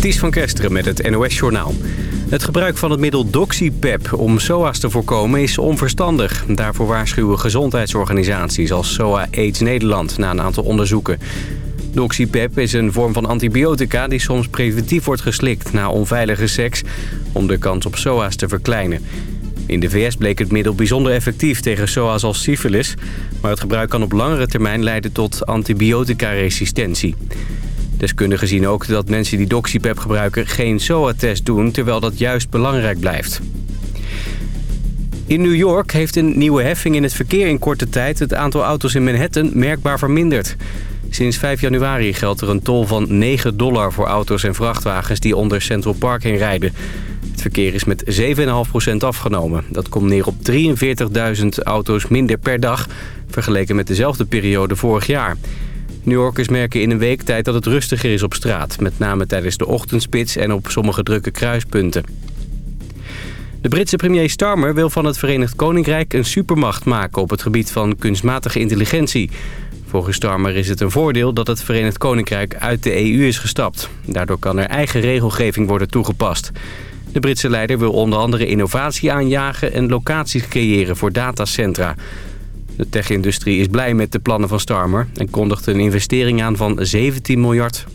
Ties van Kesteren met het NOS-journaal. Het gebruik van het middel Doxypep om SOA's te voorkomen is onverstandig. Daarvoor waarschuwen gezondheidsorganisaties als SOA AIDS Nederland na een aantal onderzoeken. Doxypep is een vorm van antibiotica die soms preventief wordt geslikt na onveilige seks... om de kans op SOA's te verkleinen. In de VS bleek het middel bijzonder effectief tegen SOA's als syfilis... maar het gebruik kan op langere termijn leiden tot antibiotica-resistentie. Deskundigen zien ook dat mensen die Doxypep gebruiken geen SOA-test doen... terwijl dat juist belangrijk blijft. In New York heeft een nieuwe heffing in het verkeer in korte tijd... het aantal auto's in Manhattan merkbaar verminderd. Sinds 5 januari geldt er een tol van 9 dollar voor auto's en vrachtwagens... die onder Central Park heen rijden. Het verkeer is met 7,5% afgenomen. Dat komt neer op 43.000 auto's minder per dag... vergeleken met dezelfde periode vorig jaar... New Yorkers merken in een week tijd dat het rustiger is op straat. Met name tijdens de ochtendspits en op sommige drukke kruispunten. De Britse premier Starmer wil van het Verenigd Koninkrijk een supermacht maken op het gebied van kunstmatige intelligentie. Volgens Starmer is het een voordeel dat het Verenigd Koninkrijk uit de EU is gestapt. Daardoor kan er eigen regelgeving worden toegepast. De Britse leider wil onder andere innovatie aanjagen en locaties creëren voor datacentra. De tech-industrie is blij met de plannen van Starmer... en kondigt een investering aan van 17 miljard.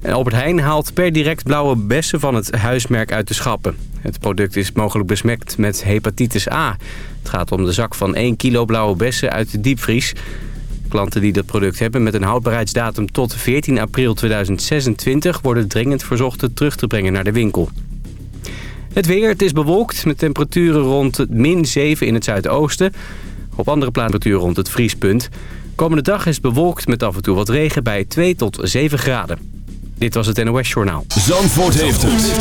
En Albert Heijn haalt per direct blauwe bessen van het huismerk uit de schappen. Het product is mogelijk besmekt met hepatitis A. Het gaat om de zak van 1 kilo blauwe bessen uit de diepvries. Klanten die dat product hebben met een houdbaarheidsdatum tot 14 april 2026... worden dringend verzocht het terug te brengen naar de winkel. Het weer, het is bewolkt met temperaturen rond min 7 in het zuidoosten. Op andere plaatsen rond het vriespunt. Komende dag is bewolkt met af en toe wat regen bij 2 tot 7 graden. Dit was het NOS Journaal. Zandvoort heeft het.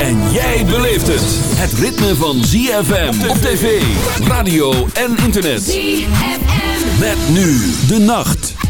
En jij beleeft het. Het ritme van ZFM op tv, radio en internet. ZFM. Met nu de nacht.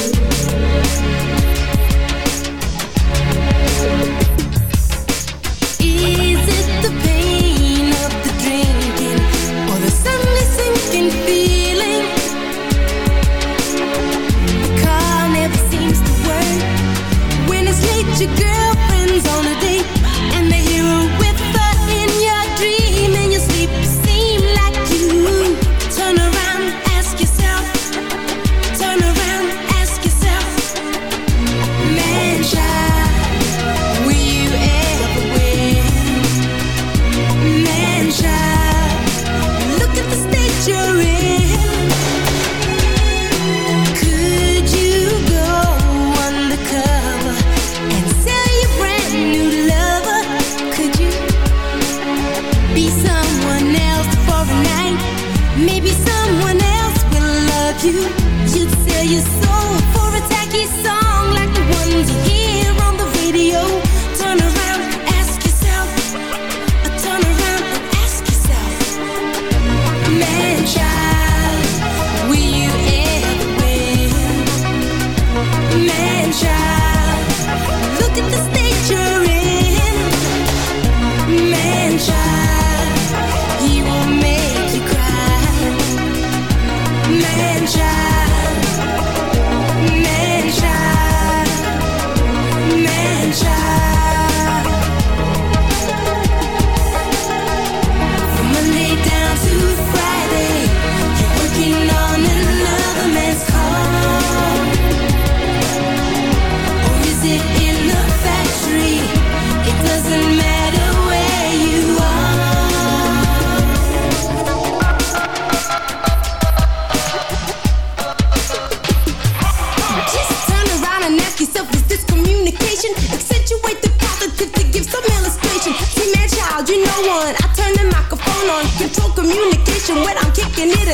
Look at the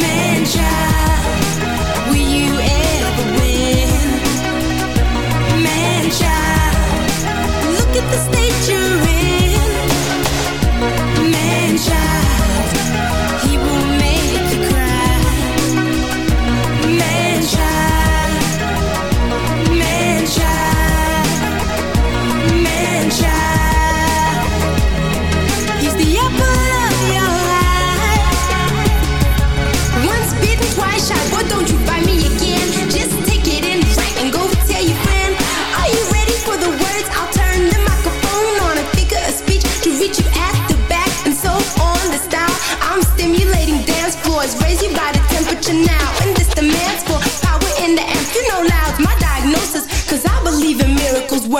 Man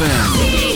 ZFM.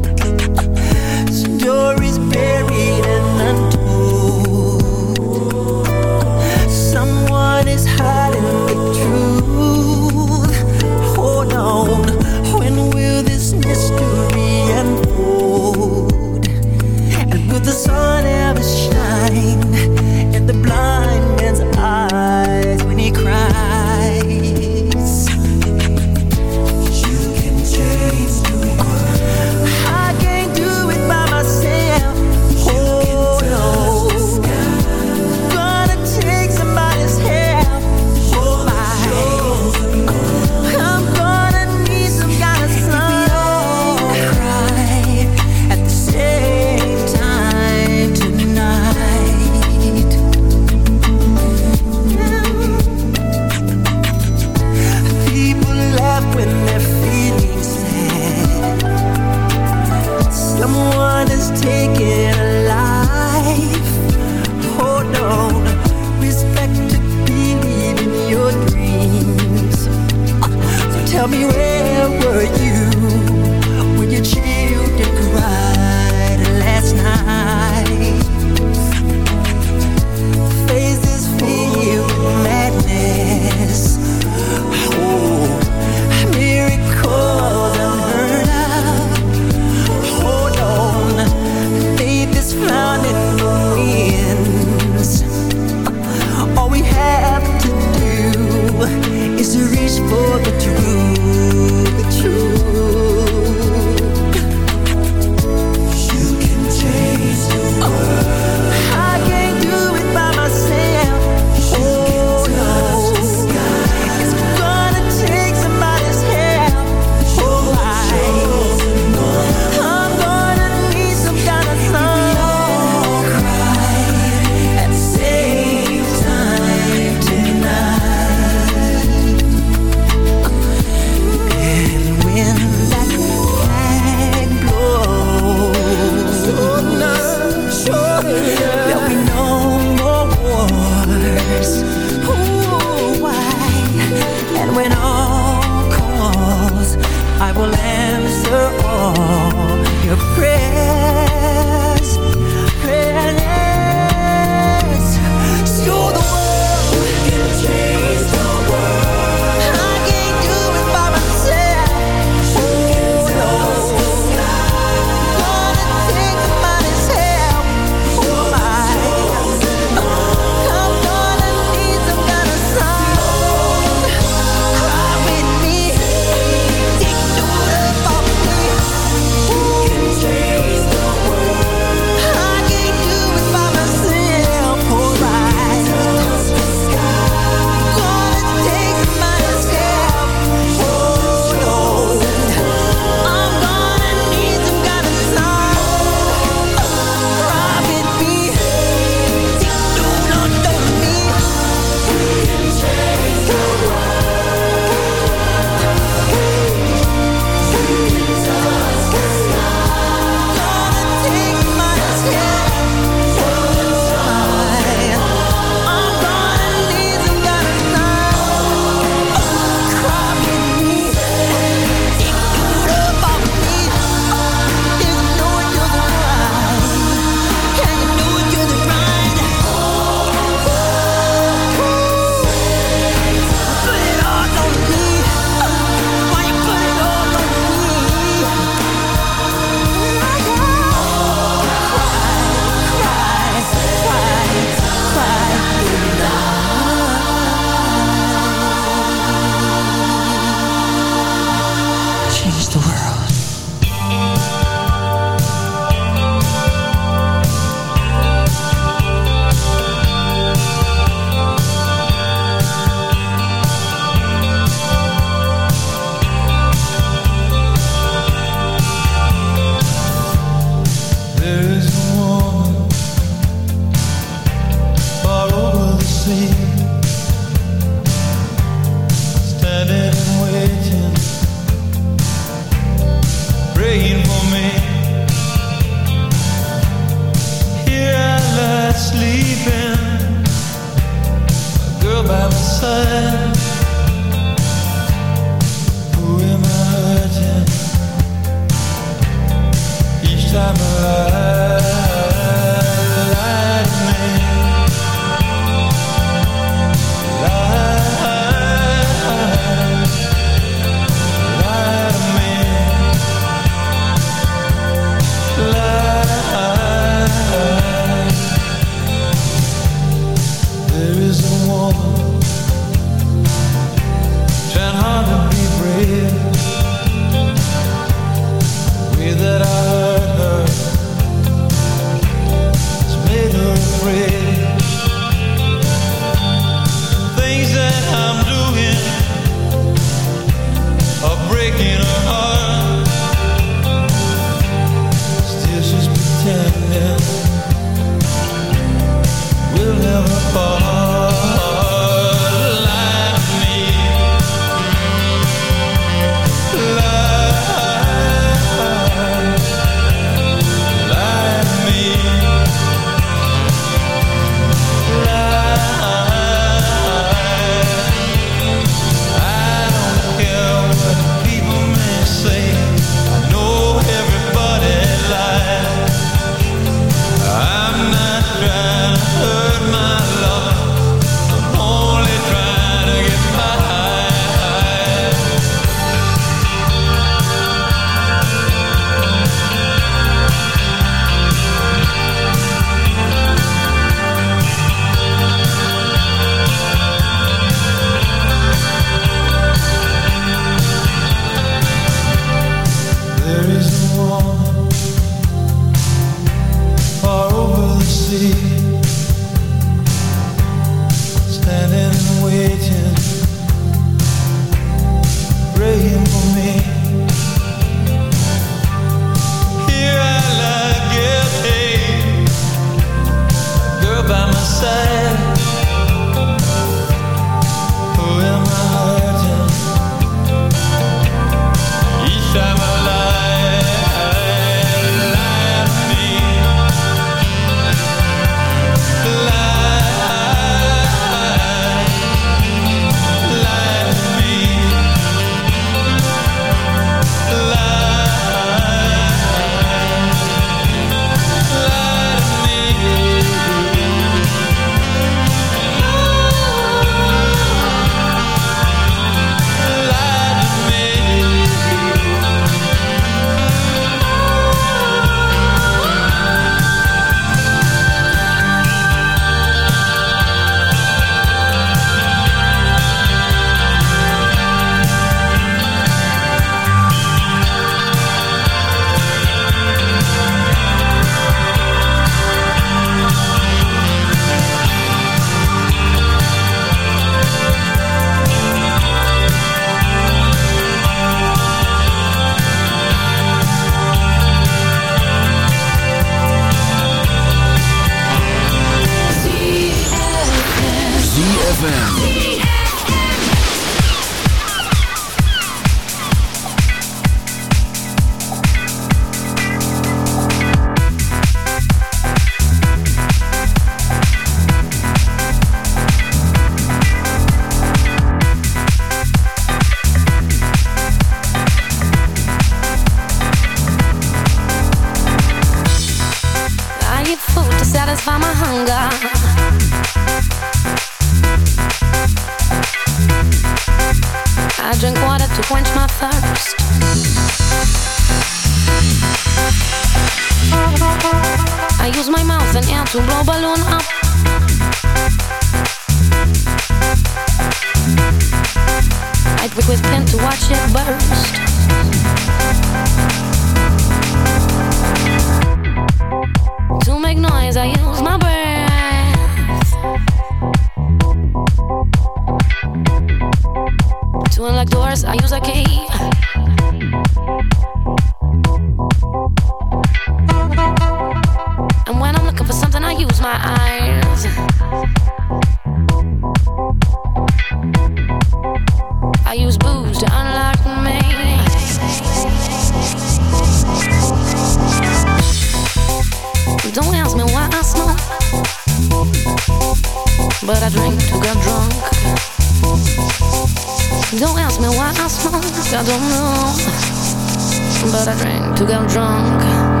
I smoke. I don't know. But I drink to get drunk.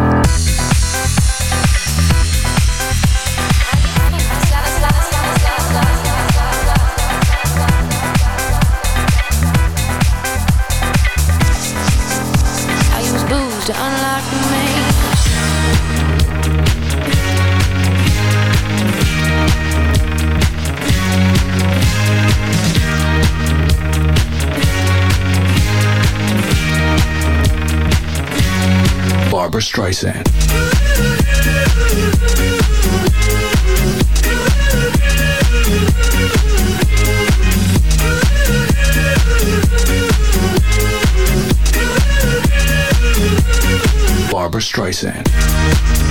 To unlock me. Barbra Streisand. Barbra Streisand.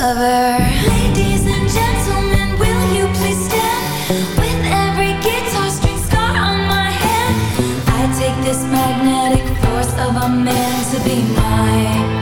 Ladies and gentlemen, will you please stand? With every guitar string scar on my hand, I take this magnetic force of a man to be mine.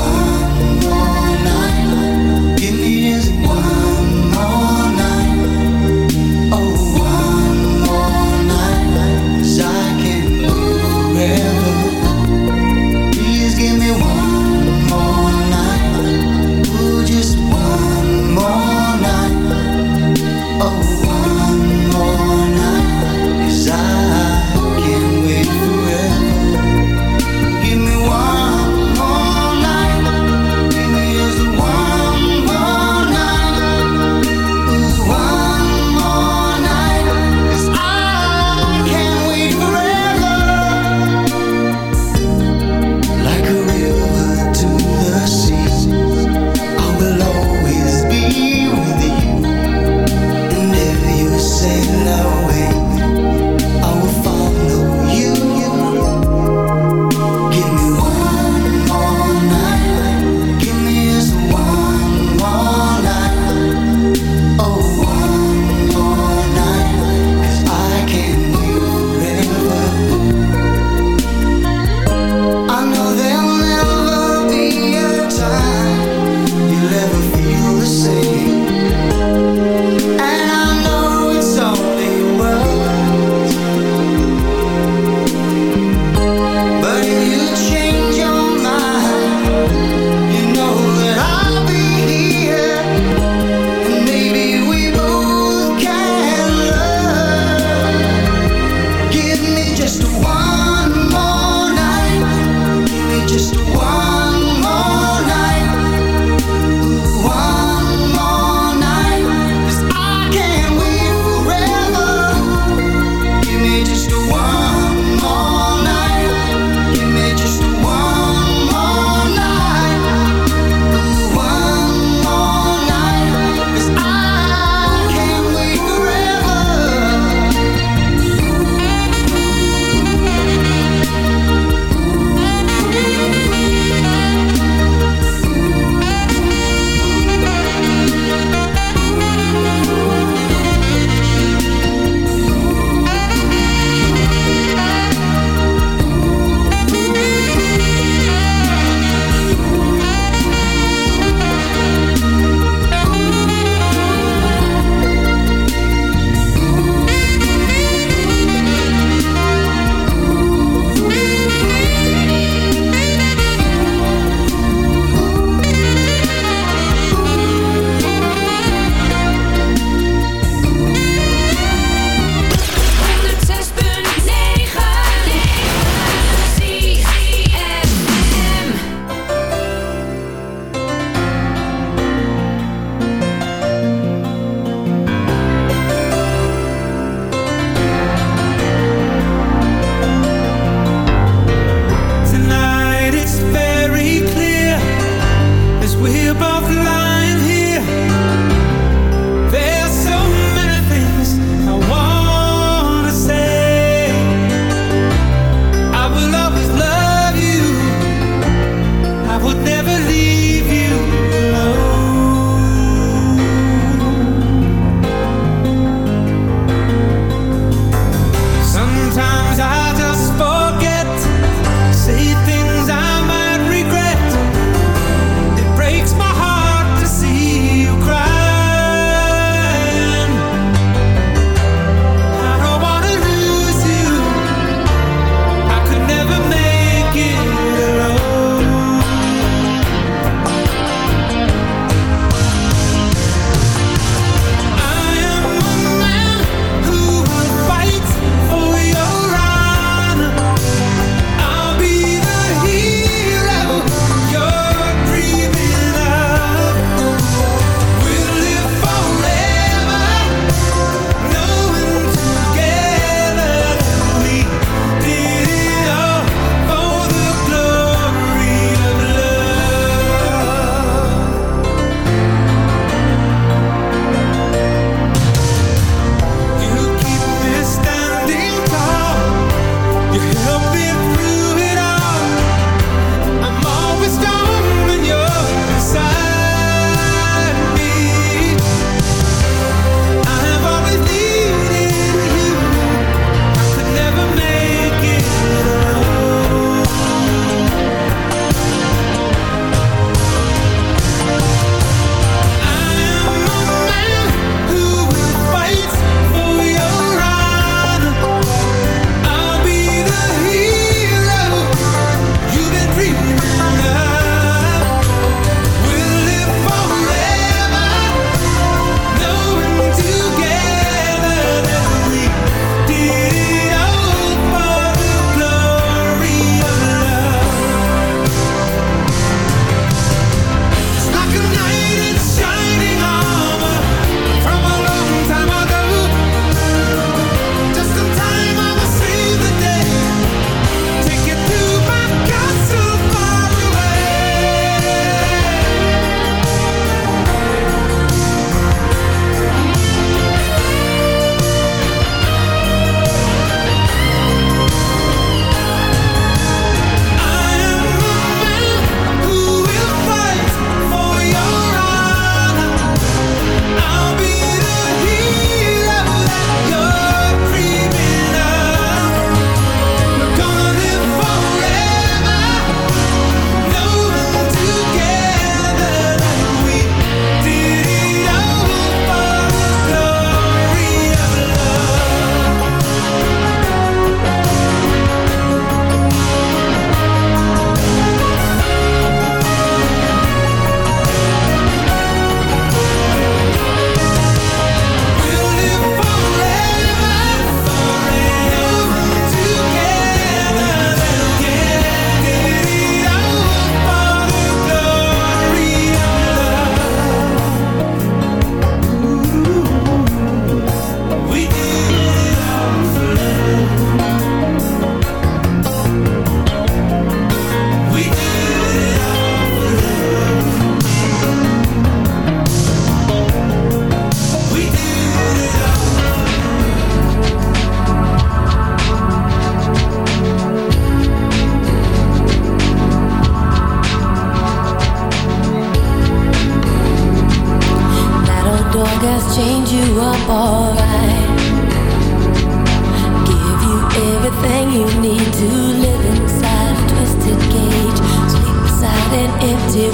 Oh.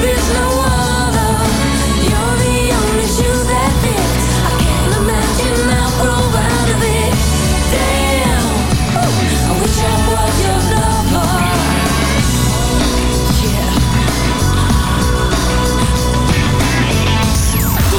There's no